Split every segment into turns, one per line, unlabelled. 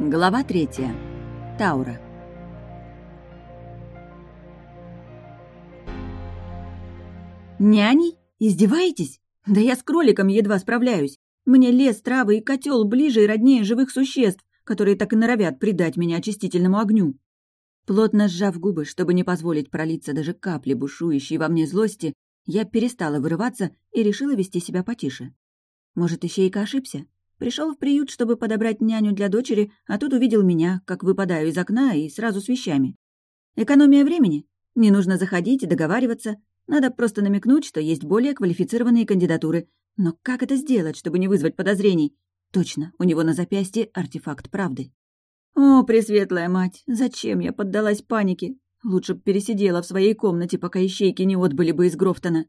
Глава третья. Таура. «Няней? Издеваетесь? Да я с кроликом едва справляюсь. Мне лес, травы и котел ближе и роднее живых существ, которые так и норовят предать меня очистительному огню». Плотно сжав губы, чтобы не позволить пролиться даже капли бушующей во мне злости, я перестала вырываться и решила вести себя потише. Может, Ищейка ошибся? Пришел в приют, чтобы подобрать няню для дочери, а тут увидел меня, как выпадаю из окна и сразу с вещами. Экономия времени? Не нужно заходить и договариваться. Надо просто намекнуть, что есть более квалифицированные кандидатуры. Но как это сделать, чтобы не вызвать подозрений? Точно, у него на запястье артефакт правды. О, пресветлая мать, зачем я поддалась панике? Лучше б пересидела в своей комнате, пока ищейки не отбыли бы из Грофтона.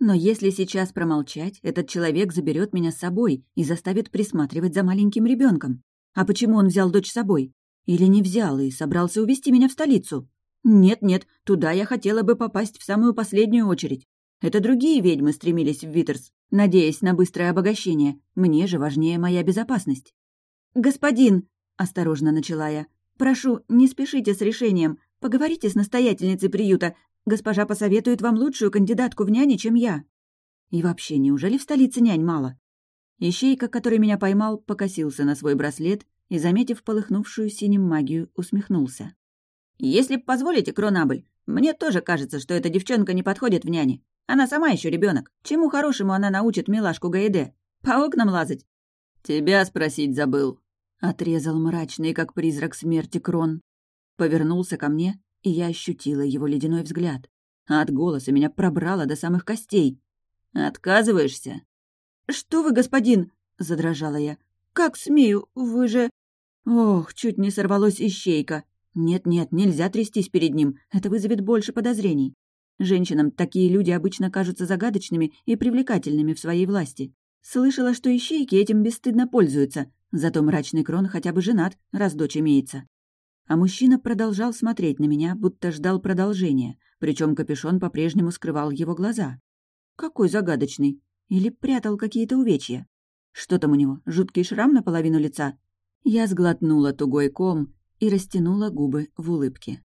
Но если сейчас промолчать, этот человек заберет меня с собой и заставит присматривать за маленьким ребенком. А почему он взял дочь с собой? Или не взял и собрался увезти меня в столицу? Нет-нет, туда я хотела бы попасть в самую последнюю очередь. Это другие ведьмы стремились в Витерс, надеясь на быстрое обогащение. Мне же важнее моя безопасность. «Господин!» — осторожно начала я. «Прошу, не спешите с решением. Поговорите с настоятельницей приюта. Госпожа посоветует вам лучшую кандидатку в няне, чем я. И вообще, неужели в столице нянь мало? Ищейка, который меня поймал, покосился на свой браслет и, заметив полыхнувшую синим магию, усмехнулся. «Если позволите, Кронабль, мне тоже кажется, что эта девчонка не подходит в няне. Она сама еще ребенок. Чему хорошему она научит милашку Гаэде? По окнам лазать?» «Тебя спросить забыл», — отрезал мрачный, как призрак смерти Крон. Повернулся ко мне и я ощутила его ледяной взгляд. А от голоса меня пробрало до самых костей. «Отказываешься?» «Что вы, господин?» — задрожала я. «Как смею? Вы же...» Ох, чуть не сорвалось ищейка. Нет-нет, нельзя трястись перед ним, это вызовет больше подозрений. Женщинам такие люди обычно кажутся загадочными и привлекательными в своей власти. Слышала, что ищейки этим бесстыдно пользуются, зато мрачный крон хотя бы женат, раз дочь имеется. А мужчина продолжал смотреть на меня, будто ждал продолжения, причем капюшон по-прежнему скрывал его глаза. Какой загадочный. Или прятал какие-то увечья. Что там у него, жуткий шрам на половину лица? Я сглотнула тугой ком и растянула губы в улыбке.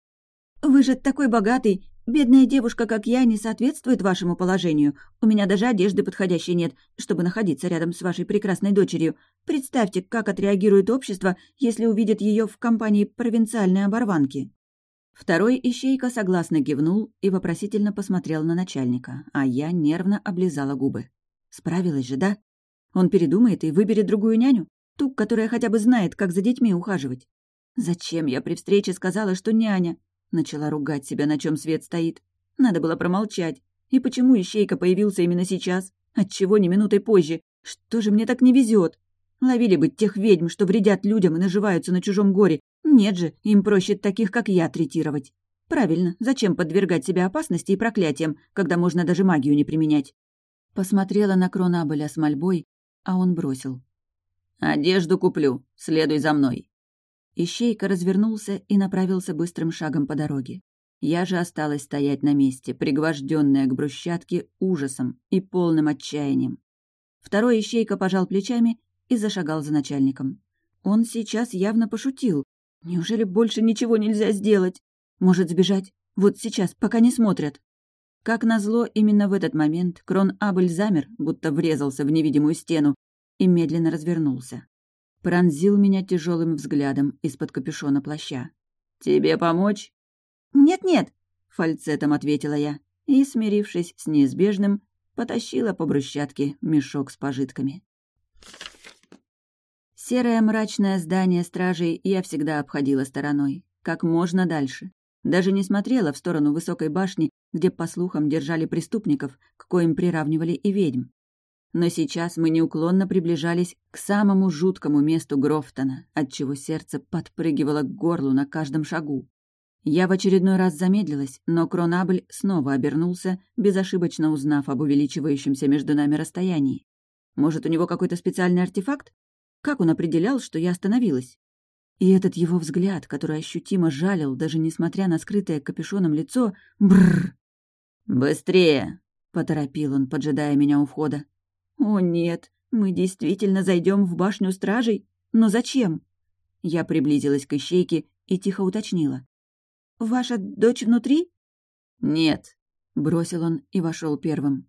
«Вы же такой богатый! Бедная девушка, как я, не соответствует вашему положению. У меня даже одежды подходящей нет, чтобы находиться рядом с вашей прекрасной дочерью. Представьте, как отреагирует общество, если увидит ее в компании провинциальной оборванки». Второй ищейка согласно кивнул и вопросительно посмотрел на начальника, а я нервно облизала губы. Справилась же, да? Он передумает и выберет другую няню? Ту, которая хотя бы знает, как за детьми ухаживать. Зачем я при встрече сказала, что няня? Начала ругать себя, на чем свет стоит. Надо было промолчать. И почему ищейка появился именно сейчас? Отчего не минутой позже? Что же мне так не везет? Ловили бы тех ведьм, что вредят людям и наживаются на чужом горе. Нет же, им проще таких, как я, третировать. Правильно, зачем подвергать себя опасности и проклятиям, когда можно даже магию не применять? Посмотрела на Кронабеля с мольбой, а он бросил. «Одежду куплю, следуй за мной». Ищейка развернулся и направился быстрым шагом по дороге. Я же осталась стоять на месте, пригвожденная к брусчатке ужасом и полным отчаянием. Второй ищейка пожал плечами и зашагал за начальником. Он сейчас явно пошутил. Неужели больше ничего нельзя сделать? Может сбежать? Вот сейчас, пока не смотрят. Как назло, именно в этот момент Крон Абель замер, будто врезался в невидимую стену, и медленно развернулся пронзил меня тяжелым взглядом из-под капюшона плаща. «Тебе помочь?» «Нет-нет», — фальцетом ответила я, и, смирившись с неизбежным, потащила по брусчатке мешок с пожитками. Серое мрачное здание стражей я всегда обходила стороной, как можно дальше. Даже не смотрела в сторону высокой башни, где, по слухам, держали преступников, к коим приравнивали и ведьм. Но сейчас мы неуклонно приближались к самому жуткому месту Грофтона, отчего сердце подпрыгивало к горлу на каждом шагу. Я в очередной раз замедлилась, но Кронабль снова обернулся, безошибочно узнав об увеличивающемся между нами расстоянии. Может, у него какой-то специальный артефакт? Как он определял, что я остановилась? И этот его взгляд, который ощутимо жалил, даже несмотря на скрытое капюшоном лицо, бррр. «Быстрее!» — поторопил он, поджидая меня у входа. «О нет, мы действительно зайдем в башню стражей? Но зачем?» Я приблизилась к ищейке и тихо уточнила. «Ваша дочь внутри?»
«Нет», — бросил он и вошел первым.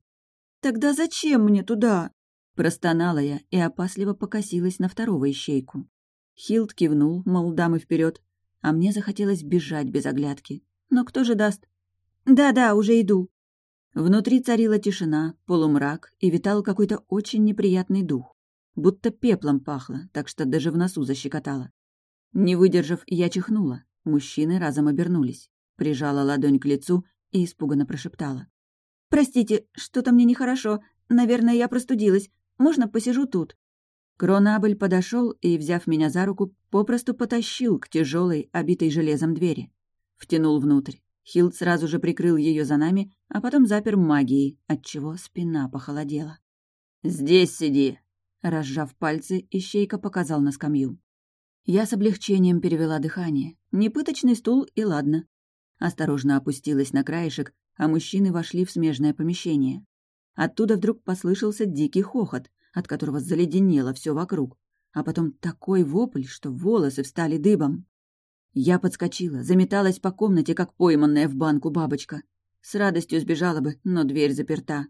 «Тогда зачем мне туда?»
Простонала я и опасливо покосилась на второго ищейку. Хилд кивнул, мол, дамы вперед, а мне захотелось бежать без оглядки. Но кто же даст?
«Да-да, уже иду».
Внутри царила тишина, полумрак, и витал какой-то очень неприятный дух. Будто пеплом пахло, так что даже в носу защекотало. Не выдержав, я чихнула. Мужчины разом обернулись. Прижала ладонь к лицу и испуганно прошептала.
«Простите, что-то мне нехорошо. Наверное, я простудилась. Можно посижу тут?»
Кронабель подошел и, взяв меня за руку, попросту потащил к тяжелой, обитой железом двери. Втянул внутрь. Хилд сразу же прикрыл ее за нами, а потом запер магией, отчего спина похолодела. «Здесь сиди!» Разжав пальцы, ищейка показал на скамью. Я с облегчением перевела дыхание. Непыточный стул и ладно. Осторожно опустилась на краешек, а мужчины вошли в смежное помещение. Оттуда вдруг послышался дикий хохот, от которого заледенело все вокруг, а потом такой вопль, что волосы встали дыбом. Я подскочила, заметалась по комнате, как пойманная в банку бабочка. С радостью сбежала бы, но дверь заперта.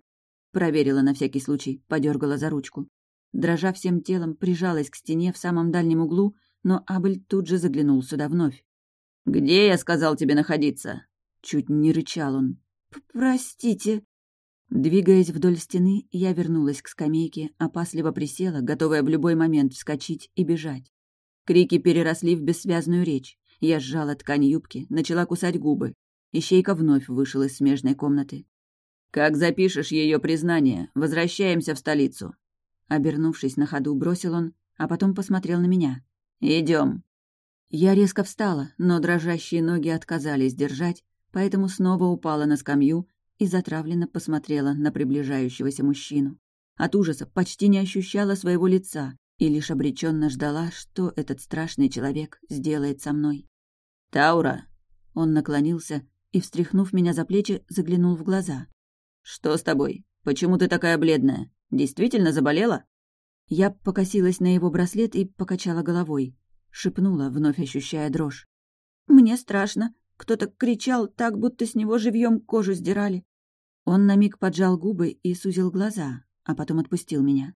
Проверила на всякий случай, подергала за ручку. Дрожа всем телом, прижалась к стене в самом дальнем углу, но Абель тут же заглянул сюда вновь. «Где я сказал тебе находиться?» Чуть не рычал он.
«Простите»,
Двигаясь вдоль стены, я вернулась к скамейке, опасливо присела, готовая в любой момент вскочить и бежать. Крики переросли в бессвязную речь. Я сжала ткань юбки, начала кусать губы. Ищейка вновь вышел из смежной комнаты. «Как запишешь ее признание, возвращаемся в столицу». Обернувшись на ходу, бросил он, а потом посмотрел на меня. Идем. Я резко встала, но дрожащие ноги отказались держать, поэтому снова упала на скамью и затравленно посмотрела на приближающегося мужчину. От ужаса почти не ощущала своего лица и лишь обреченно ждала, что этот страшный человек сделает со мной. «Таура!» Он наклонился и, встряхнув меня за плечи, заглянул в глаза. «Что с тобой? Почему ты такая бледная? Действительно заболела?» Я покосилась на его браслет и покачала головой. Шепнула, вновь ощущая дрожь.
«Мне страшно. Кто-то кричал так, будто с него живьем кожу сдирали.
Он на миг поджал губы и сузил глаза, а потом отпустил меня.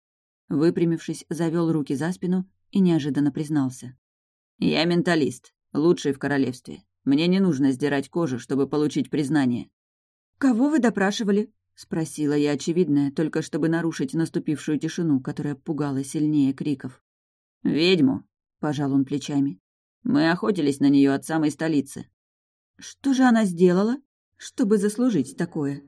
Выпрямившись, завел руки за спину и неожиданно признался. «Я менталист, лучший в королевстве. Мне не нужно сдирать кожу, чтобы получить признание».
«Кого вы допрашивали?»
— спросила я очевидное, только чтобы нарушить наступившую тишину, которая пугала сильнее криков. «Ведьму», — пожал он плечами. «Мы охотились на нее от самой столицы».
«Что же она сделала, чтобы заслужить такое?»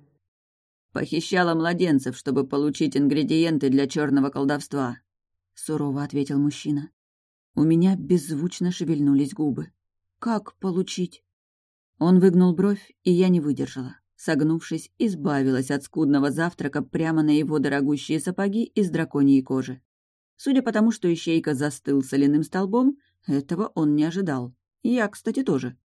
«Похищала младенцев, чтобы получить ингредиенты для черного колдовства», — сурово ответил мужчина. У меня беззвучно шевельнулись губы. «Как получить?» Он выгнул бровь, и я не выдержала. Согнувшись, избавилась от скудного завтрака прямо на его дорогущие сапоги из драконьей кожи. Судя по тому, что ищейка застыл соляным столбом, этого он не ожидал. Я, кстати, тоже.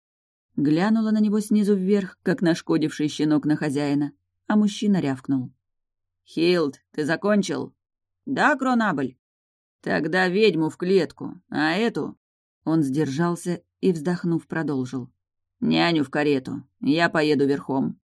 Глянула на него снизу вверх, как нашкодивший щенок на хозяина, а мужчина рявкнул. «Хилд, ты закончил?»
«Да, Кронабель».
«Тогда ведьму в клетку, а эту...» Он сдержался и, вздохнув, продолжил. «Няню в карету. Я поеду верхом».